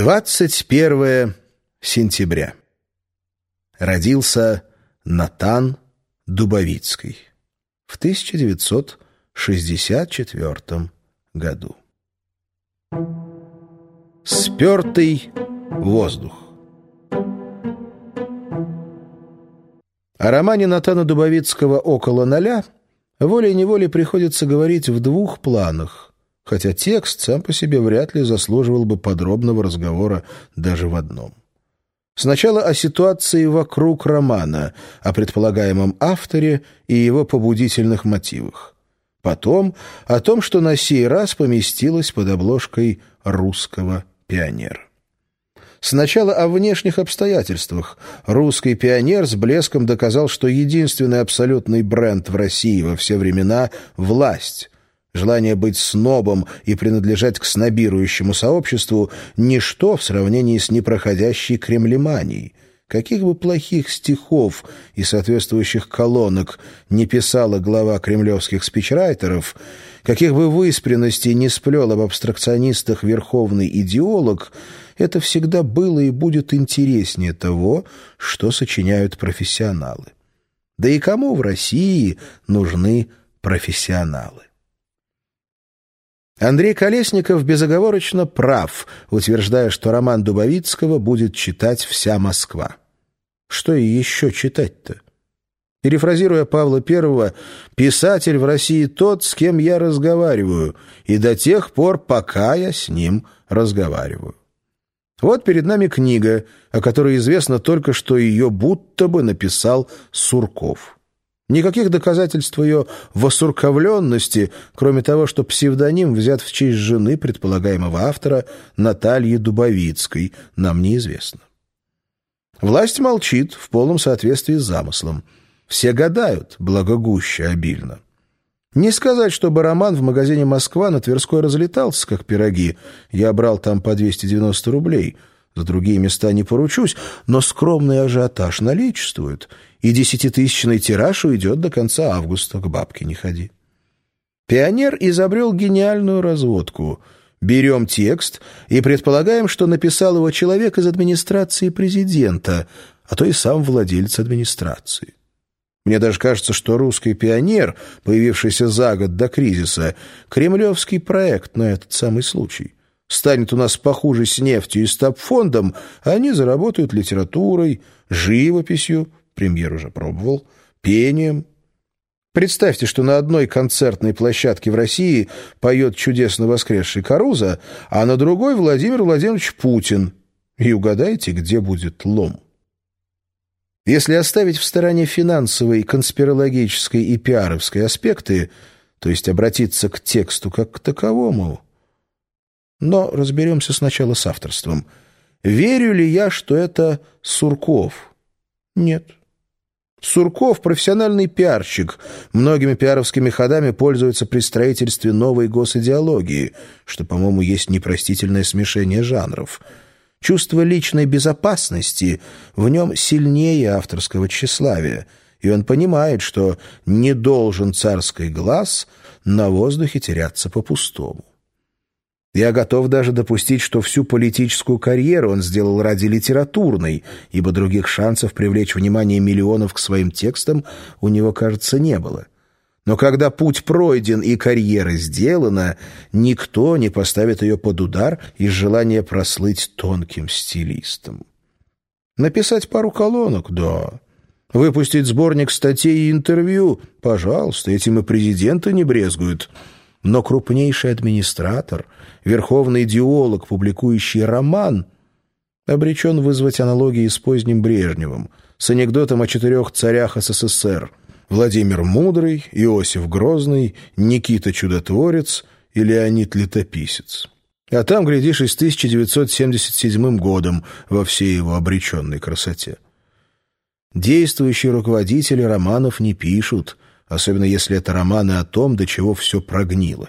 21 сентября. Родился Натан Дубовицкий в 1964 году. Спертый воздух. О романе Натана Дубовицкого «Около ноля» волей-неволей приходится говорить в двух планах – хотя текст сам по себе вряд ли заслуживал бы подробного разговора даже в одном. Сначала о ситуации вокруг романа, о предполагаемом авторе и его побудительных мотивах. Потом о том, что на сей раз поместилось под обложкой русского пионера. Сначала о внешних обстоятельствах. Русский пионер с блеском доказал, что единственный абсолютный бренд в России во все времена — власть, Желание быть снобом и принадлежать к снобирующему сообществу — ничто в сравнении с непроходящей кремлеманией. Каких бы плохих стихов и соответствующих колонок не писала глава кремлевских спичрайтеров, каких бы выспренностей не сплел об абстракционистах верховный идеолог, это всегда было и будет интереснее того, что сочиняют профессионалы. Да и кому в России нужны профессионалы? Андрей Колесников безоговорочно прав, утверждая, что роман Дубовицкого будет читать вся Москва. Что и еще читать-то? Перефразируя Павла I, «Писатель в России тот, с кем я разговариваю, и до тех пор, пока я с ним разговариваю». Вот перед нами книга, о которой известно только, что ее будто бы написал Сурков. Никаких доказательств ее восурковленности, кроме того, что псевдоним взят в честь жены предполагаемого автора Натальи Дубовицкой, нам неизвестно. Власть молчит в полном соответствии с замыслом. Все гадают, благогуще обильно. Не сказать, чтобы роман в магазине «Москва» на Тверской разлетался, как пироги. Я брал там по 290 рублей — за другие места не поручусь, но скромный ажиотаж наличествует, и десятитысячный тираж уйдет до конца августа, к бабке не ходи. Пионер изобрел гениальную разводку. Берем текст и предполагаем, что написал его человек из администрации президента, а то и сам владелец администрации. Мне даже кажется, что русский пионер, появившийся за год до кризиса, кремлевский проект на этот самый случай станет у нас похуже с нефтью и стабфондом, они заработают литературой, живописью, премьер уже пробовал, пением. Представьте, что на одной концертной площадке в России поет чудесно воскресший Каруза, а на другой Владимир Владимирович Путин. И угадайте, где будет лом. Если оставить в стороне финансовой, конспирологической и пиаровской аспекты, то есть обратиться к тексту как к таковому, но разберемся сначала с авторством. Верю ли я, что это Сурков? Нет. Сурков – профессиональный пиарщик. Многими пиаровскими ходами пользуется при строительстве новой госидеологии, что, по-моему, есть непростительное смешение жанров. Чувство личной безопасности в нем сильнее авторского тщеславия, и он понимает, что не должен царский глаз на воздухе теряться по-пустому. Я готов даже допустить, что всю политическую карьеру он сделал ради литературной, ибо других шансов привлечь внимание миллионов к своим текстам у него, кажется, не было. Но когда путь пройден и карьера сделана, никто не поставит ее под удар из желания прослыть тонким стилистом. Написать пару колонок — да. Выпустить сборник статей и интервью — пожалуйста, этим и президенты не брезгуют — но крупнейший администратор, верховный идеолог, публикующий роман, обречен вызвать аналогии с поздним Брежневым, с анекдотом о четырех царях СССР Владимир Мудрый, Иосиф Грозный, Никита Чудотворец и Леонид Летописец. А там, глядишь, и с 1977 годом во всей его обреченной красоте. Действующие руководители романов не пишут — особенно если это романы о том, до чего все прогнило.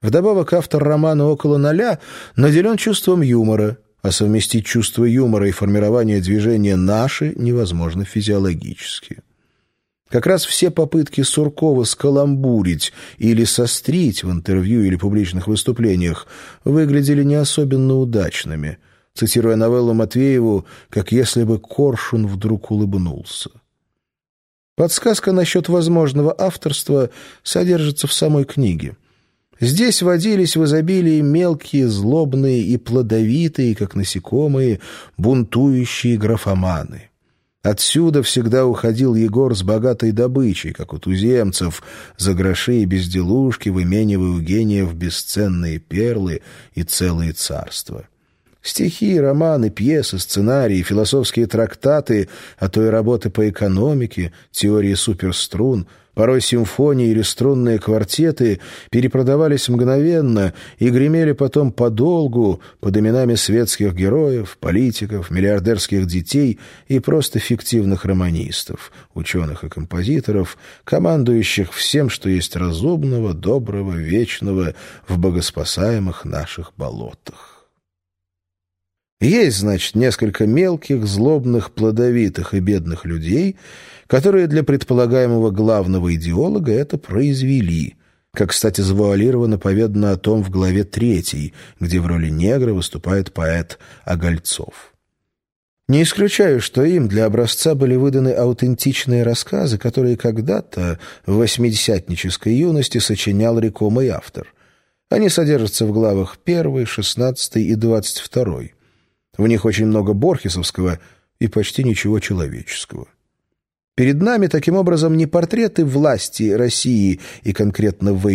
Вдобавок автор романа «Около ноля» наделен чувством юмора, а совместить чувство юмора и формирование движения «наши» невозможно физиологически. Как раз все попытки Суркова скаламбурить или сострить в интервью или публичных выступлениях выглядели не особенно удачными. цитируя новеллу Матвееву, как если бы Коршун вдруг улыбнулся. Подсказка насчет возможного авторства содержится в самой книге. Здесь водились в изобилии мелкие, злобные и плодовитые, как насекомые, бунтующие графоманы. Отсюда всегда уходил Егор с богатой добычей, как у туземцев, за гроши и безделушки, выменивая у гениев бесценные перлы и целые царства. Стихи, романы, пьесы, сценарии, философские трактаты, а то и работы по экономике, теории суперструн — Порой симфонии или струнные квартеты перепродавались мгновенно и гремели потом подолгу под именами светских героев, политиков, миллиардерских детей и просто фиктивных романистов, ученых и композиторов, командующих всем, что есть разумного, доброго, вечного в богоспасаемых наших болотах. Есть, значит, несколько мелких, злобных, плодовитых и бедных людей — которые для предполагаемого главного идеолога это произвели, как, кстати, завуалированно поведано о том в главе 3, где в роли негра выступает поэт Огольцов. Не исключаю, что им для образца были выданы аутентичные рассказы, которые когда-то в восьмидесятнической юности сочинял рекомый автор. Они содержатся в главах 1, 16 и 22. В них очень много борхесовского и почти ничего человеческого. Перед нами, таким образом, не портреты власти России и конкретно в